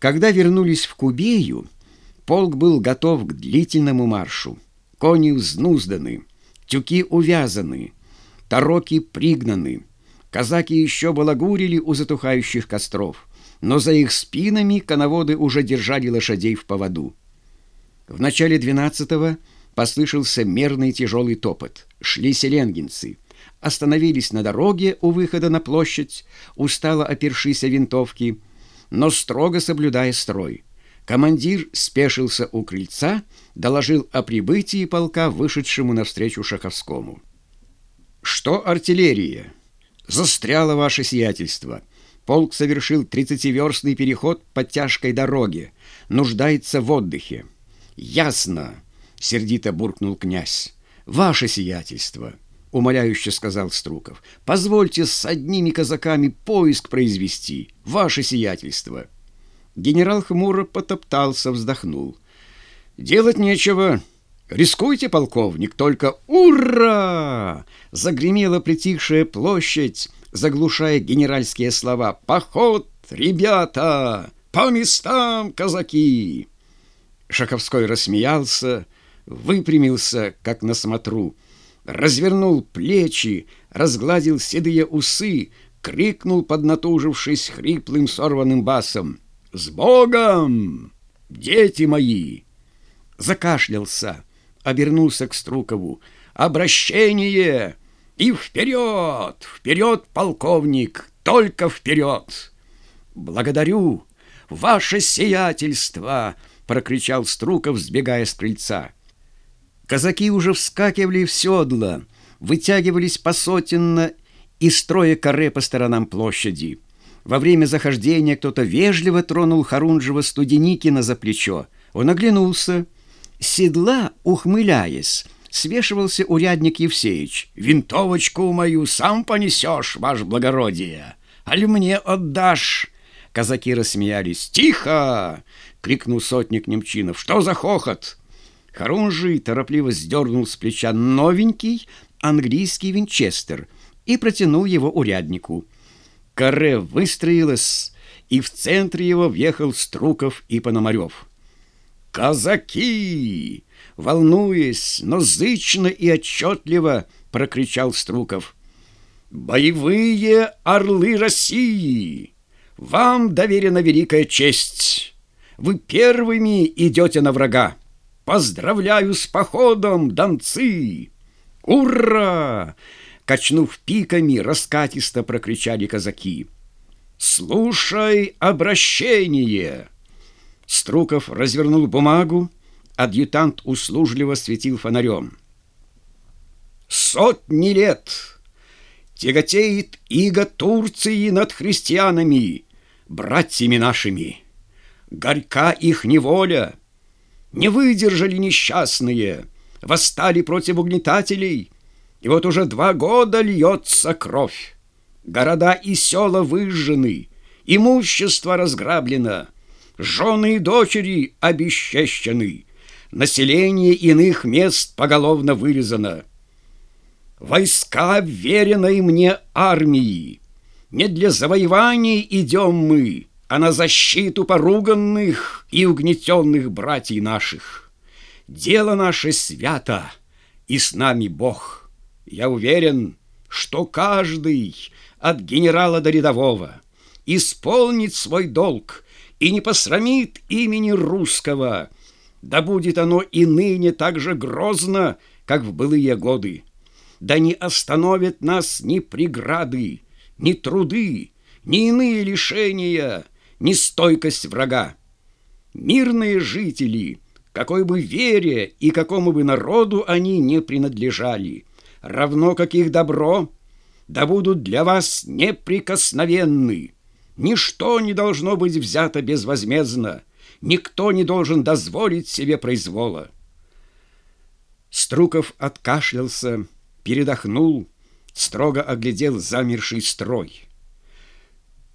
Когда вернулись в Кубею, полк был готов к длительному маршу. Кони взнузданы, тюки увязаны, тароки пригнаны. Казаки еще балагурили у затухающих костров, но за их спинами коноводы уже держали лошадей в поводу. В начале двенадцатого послышался мерный тяжелый топот. Шли селенгинцы. Остановились на дороге у выхода на площадь, устало опершись о винтовки, но строго соблюдая строй. Командир спешился у крыльца, доложил о прибытии полка, вышедшему навстречу Шаховскому. «Что артиллерия? Застряло ваше сиятельство. Полк совершил тридцативерстный переход по тяжкой дороге, нуждается в отдыхе». «Ясно!» — сердито буркнул князь. «Ваше сиятельство!» — умоляюще сказал Струков. «Позвольте с одними казаками поиск произвести, ваше сиятельство». Генерал хмуро потоптался, вздохнул. «Делать нечего. Рискуйте, полковник, только ура!» Загремела притихшая площадь, заглушая генеральские слова. «Поход, ребята! По местам, казаки!» Шаковской рассмеялся, выпрямился, как на смотру, развернул плечи, разгладил седые усы, крикнул, поднатужившись хриплым сорванным басом. «С Богом, дети мои!» Закашлялся, обернулся к Струкову. «Обращение! И вперед! Вперед, полковник! Только вперед!» «Благодарю! Ваше сиятельство!» — прокричал Струков, сбегая с крыльца. Казаки уже вскакивали в седла, вытягивались посотенно и строя каре по сторонам площади. Во время захождения кто-то вежливо тронул Харунжева Студеникина за плечо. Он оглянулся. седла, ухмыляясь, свешивался урядник Евсеич. «Винтовочку мою сам понесешь, ваше благородие! Аль мне отдашь?» Казаки рассмеялись. «Тихо!» — крикнул сотник Немчинов. «Что за хохот?» Харунжий торопливо сдернул с плеча новенький английский винчестер и протянул его уряднику. Каре выстроилась, и в центре его въехал Струков и Пономарев. «Казаки!» — волнуясь, но зычно и отчетливо прокричал Струков. «Боевые орлы России! Вам доверена великая честь! Вы первыми идете на врага! Поздравляю с походом, донцы! Ура!» Качнув пиками, раскатисто прокричали казаки. «Слушай обращение!» Струков развернул бумагу, адъютант услужливо светил фонарем. «Сотни лет тяготеет иго Турции над христианами, братьями нашими. Горька их неволя, не выдержали несчастные, восстали против угнетателей» И вот уже два года льется кровь. Города и села выжжены, имущество разграблено, жены и дочери обесчещены, население иных мест поголовно вырезано. Войска веренной мне армии. Не для завоеваний идем мы, а на защиту поруганных и угнетенных братьев наших. Дело наше свято, и с нами Бог». Я уверен, что каждый, от генерала до рядового, исполнит свой долг и не посрамит имени русского, да будет оно и ныне так же грозно, как в былые годы. Да не остановят нас ни преграды, ни труды, ни иные лишения, ни стойкость врага. Мирные жители, какой бы вере и какому бы народу они не принадлежали – равно как их добро, да будут для вас неприкосновенны. Ничто не должно быть взято безвозмездно, никто не должен дозволить себе произвола. Струков откашлялся, передохнул, строго оглядел замерший строй.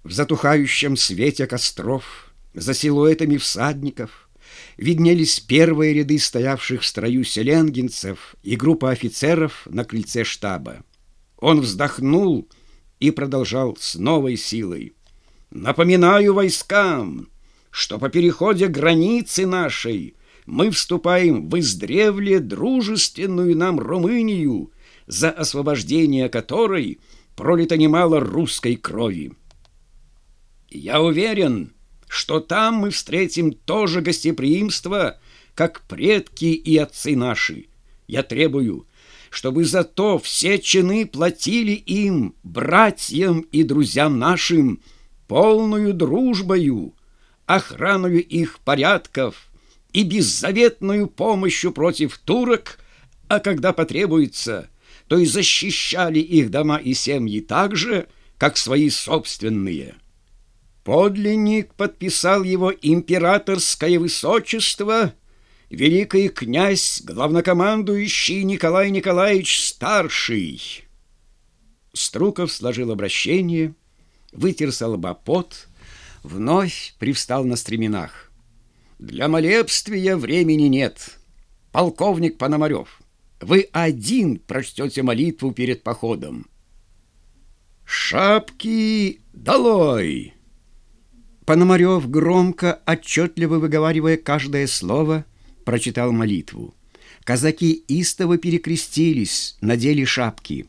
В затухающем свете костров, за силуэтами всадников — виднелись первые ряды стоявших в строю селенгинцев и группа офицеров на крыльце штаба. Он вздохнул и продолжал с новой силой. «Напоминаю войскам, что по переходе границы нашей мы вступаем в издревле дружественную нам Румынию, за освобождение которой пролито немало русской крови. Я уверен, что там мы встретим тоже гостеприимство, как предки и отцы наши. Я требую, чтобы за то все чины платили им, братьям и друзьям нашим, полную дружбою, охраною их порядков и беззаветную помощью против турок, а когда потребуется, то и защищали их дома и семьи так же, как свои собственные. Подлинник подписал его императорское высочество, великий князь, главнокомандующий Николай Николаевич Старший. Струков сложил обращение, вытер со лба пот, вновь привстал на стременах. «Для молебствия времени нет. Полковник Пономарев, вы один прочтете молитву перед походом». «Шапки долой!» Пономарев, громко, отчетливо выговаривая каждое слово, прочитал молитву. Казаки истово перекрестились, надели шапки.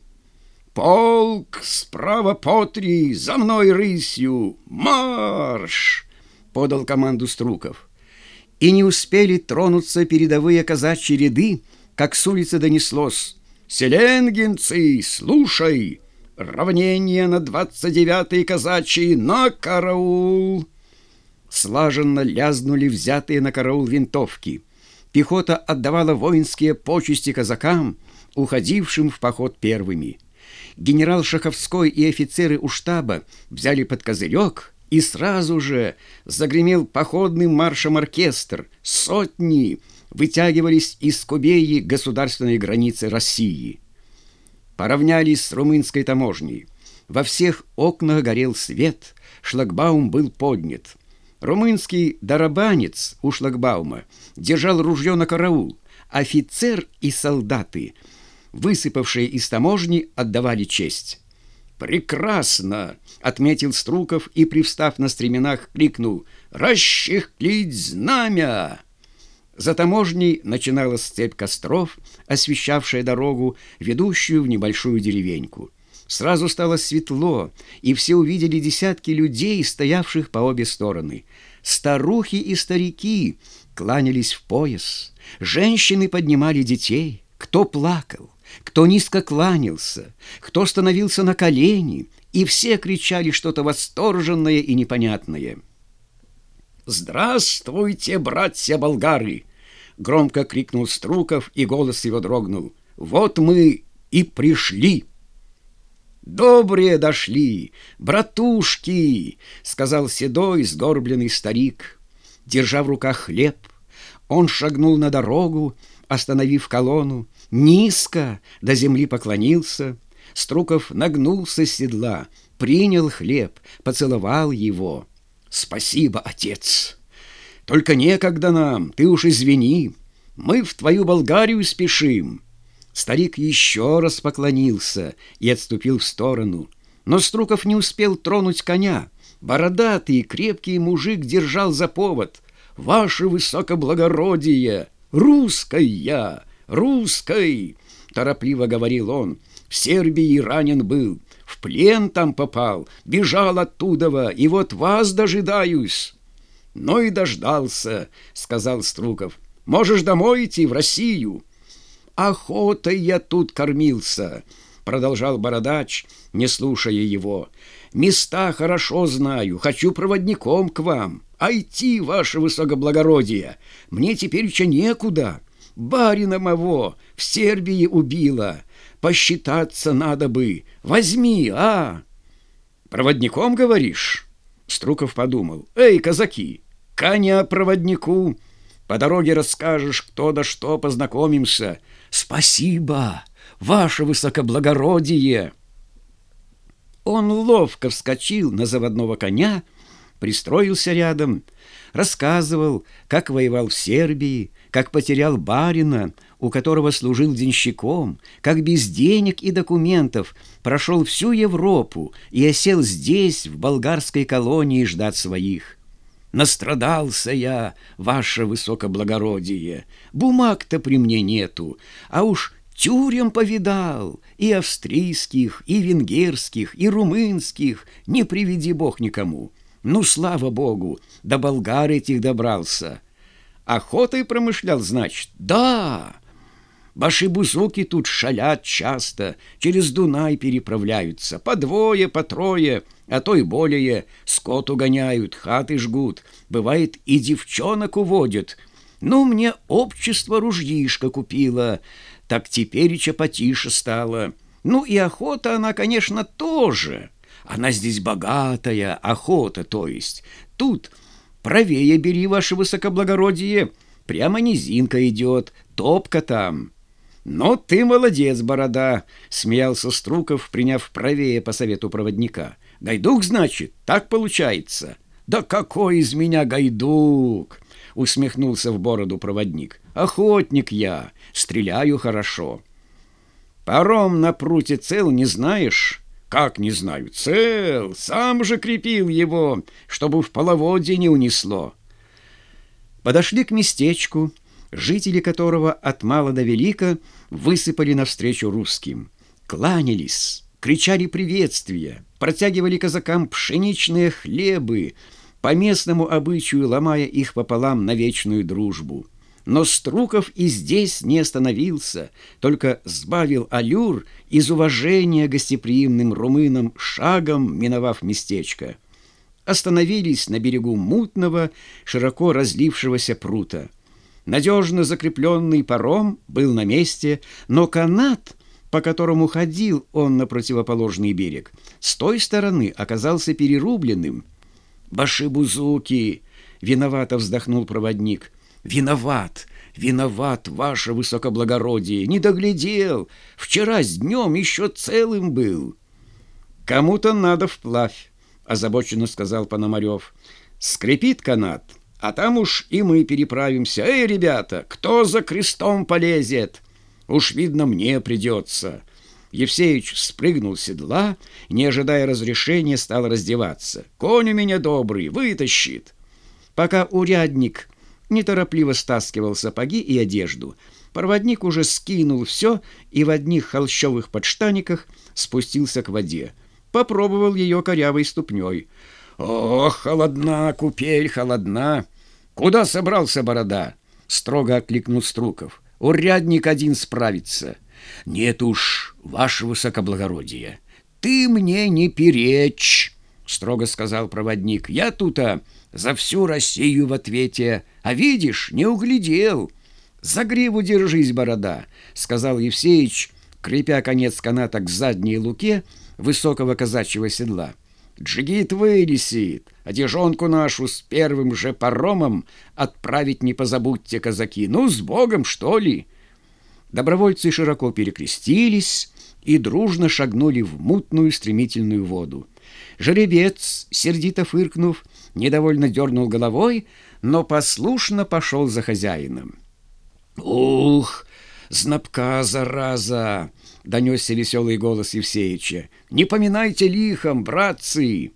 «Полк справа по три, за мной рысью! Марш!» — подал команду Струков. И не успели тронуться передовые казачьи ряды, как с улицы донеслось. «Селенгинцы, слушай!» Равнение на двадцать девятый казачий на караул!» Слаженно лязнули взятые на караул винтовки. Пехота отдавала воинские почести казакам, уходившим в поход первыми. Генерал Шаховской и офицеры у штаба взяли под козырек, и сразу же загремел походным маршем оркестр. Сотни вытягивались из Кубеи государственной границы России поравнялись с румынской таможней. Во всех окнах горел свет, шлагбаум был поднят. Румынский дарабанец у шлагбаума держал ружье на караул. Офицер и солдаты, высыпавшие из таможни, отдавали честь. «Прекрасно!» — отметил Струков и, привстав на стременах, крикнул «Расчехлить знамя!» За таможней начиналась цепь костров, освещавшая дорогу, ведущую в небольшую деревеньку. Сразу стало светло, и все увидели десятки людей, стоявших по обе стороны. Старухи и старики кланялись в пояс, женщины поднимали детей, кто плакал, кто низко кланялся, кто становился на колени, и все кричали что-то восторженное и непонятное. «Здравствуйте, братья-болгары!» — громко крикнул Струков, и голос его дрогнул. «Вот мы и пришли!» «Добрые дошли, братушки!» — сказал седой, сгорбленный старик. Держа в руках хлеб, он шагнул на дорогу, остановив колонну, низко до земли поклонился. Струков нагнулся с седла, принял хлеб, поцеловал его — «Спасибо, отец! Только некогда нам, ты уж извини, мы в твою Болгарию спешим!» Старик еще раз поклонился и отступил в сторону, но Струков не успел тронуть коня. Бородатый крепкий мужик держал за повод. «Ваше высокоблагородие! Русская! Русской!» — торопливо говорил он. «В Сербии ранен был, в плен там попал, бежал оттуда, и вот вас дожидаюсь». «Ну и дождался», — сказал Струков. «Можешь домой идти, в Россию». «Охотой я тут кормился», — продолжал Бородач, не слушая его. «Места хорошо знаю, хочу проводником к вам. А идти, ваше высокоблагородие, мне теперь еще некуда. Барина моего в Сербии убила, посчитаться надо бы. Возьми, а!» «Проводником, говоришь?» Струков подумал. «Эй, казаки, коня проводнику! По дороге расскажешь, кто да что, познакомимся. Спасибо, ваше высокоблагородие!» Он ловко вскочил на заводного коня, пристроился рядом, рассказывал, как воевал в Сербии, как потерял барина, у которого служил денщиком, как без денег и документов прошел всю Европу и осел здесь, в болгарской колонии, ждать своих. Настрадался я, ваше высокоблагородие. Бумаг-то при мне нету, а уж тюрем повидал, и австрийских, и венгерских, и румынских, не приведи бог никому. Ну, слава богу, до болгар этих добрался. Охотой промышлял, значит? Да! Башибузуки тут шалят часто, через Дунай переправляются, по двое, по трое, а то и более, скот угоняют, хаты жгут, бывает и девчонок уводят. Ну, мне общество ружьишко купило, так теперь потише стало. Ну и охота она, конечно, тоже. Она здесь богатая, охота, то есть. Тут правее бери, ваше высокоблагородие, прямо низинка идет, топка там». «Ну, ты молодец, борода!» — смеялся Струков, приняв правее по совету проводника. «Гайдук, значит, так получается?» «Да какой из меня гайдук!» — усмехнулся в бороду проводник. «Охотник я, стреляю хорошо». «Паром на пруте цел не знаешь?» «Как не знаю? Цел! Сам же крепил его, чтобы в половодье не унесло». Подошли к местечку, — жители которого от мала до велика высыпали навстречу русским. Кланялись, кричали приветствия, протягивали казакам пшеничные хлебы, по местному обычаю ломая их пополам на вечную дружбу. Но Струков и здесь не остановился, только сбавил аллюр из уважения гостеприимным румынам шагом, миновав местечко. Остановились на берегу мутного, широко разлившегося прута. Надежно закрепленный паром был на месте, но канат, по которому ходил он на противоположный берег, с той стороны оказался перерубленным. «Башибузуки!» — виновато вздохнул проводник. «Виноват! Виноват, ваше высокоблагородие! Не доглядел! Вчера с днем еще целым был!» «Кому-то надо вплавь!» — озабоченно сказал Пономарев. «Скрипит канат!» А там уж и мы переправимся. Эй, ребята, кто за крестом полезет? Уж, видно, мне придется». Евсеич спрыгнул с седла, не ожидая разрешения, стал раздеваться. «Конь у меня добрый, вытащит». Пока урядник неторопливо стаскивал сапоги и одежду, проводник уже скинул все и в одних холщовых подштаниках спустился к воде. Попробовал ее корявой ступней — «О, холодна, купель, холодна! Куда собрался борода?» — строго окликнул Струков. «Урядник один справится». «Нет уж, ваше высокоблагородие, ты мне не перечь!» — строго сказал проводник. «Я тут-то за всю Россию в ответе, а видишь, не углядел». «За гриву держись, борода!» — сказал Евсеич, крепя конец каната к задней луке высокого казачьего седла. Джигит вылесит, а дежонку нашу с первым же паромом отправить не позабудьте, казаки. Ну, с Богом, что ли?» Добровольцы широко перекрестились и дружно шагнули в мутную стремительную воду. Жеребец, сердито фыркнув, недовольно дернул головой, но послушно пошел за хозяином. «Ух, знапка, зараза!» — донесся веселый голос Евсеича. «Не поминайте лихом, братцы!»